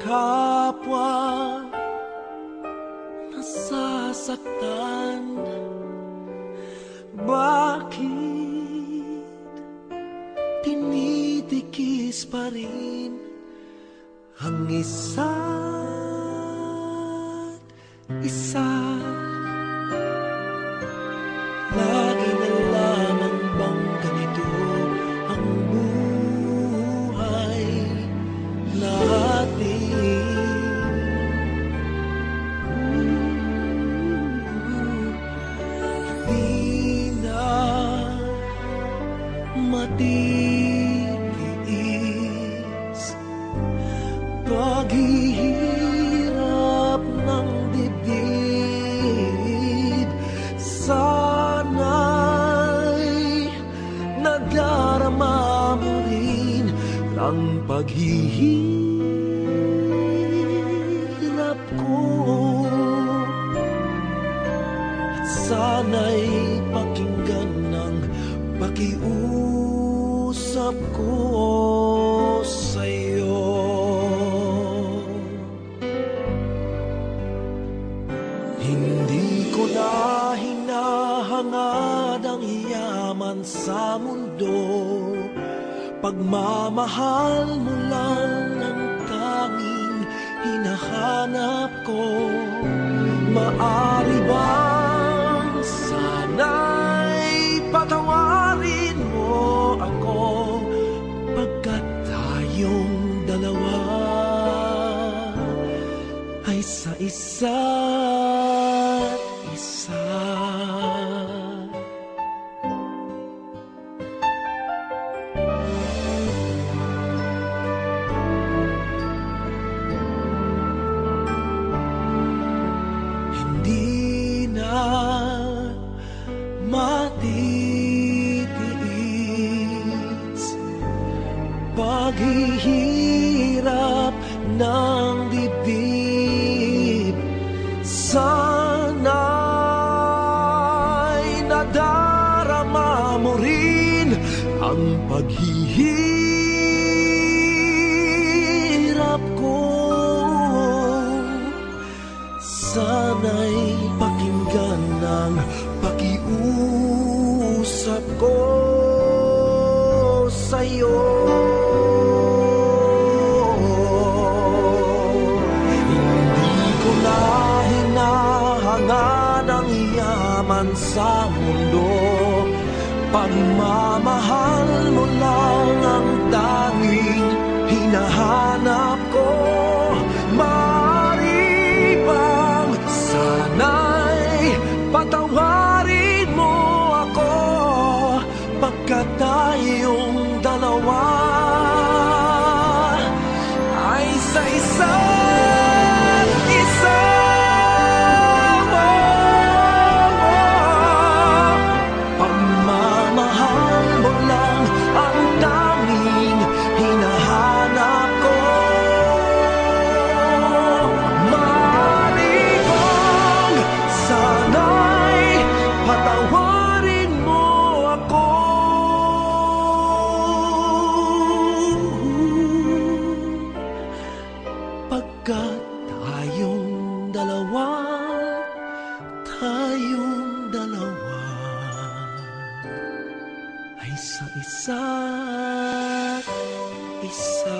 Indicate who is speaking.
Speaker 1: kapwa nasasaktan Bakit tinitikis pa rin ang isa't isa? Matitiis Paghihirap ng dibdib Sana'y nadarama mo rin ang paghihirap ko. At pakinggan ng pakiusap hinahangad ang yaman sa mundo. Pagmamahal mo lang ang tanging hinahanap ko. Maari bang sana'y patawarin mo ako Pagkat tayong dalawa ay sa isa't isa ng dibdib Sana'y nadarama mo rin ang paghihirap ko. Sana'y pakinggan ng pakiusap ko sa'yo yaman sa mundo. Pagmamahal mo lang ang tanging hinahanap ko Pagkat tayong dalawa Tayong dalawa Ay sa isa't isa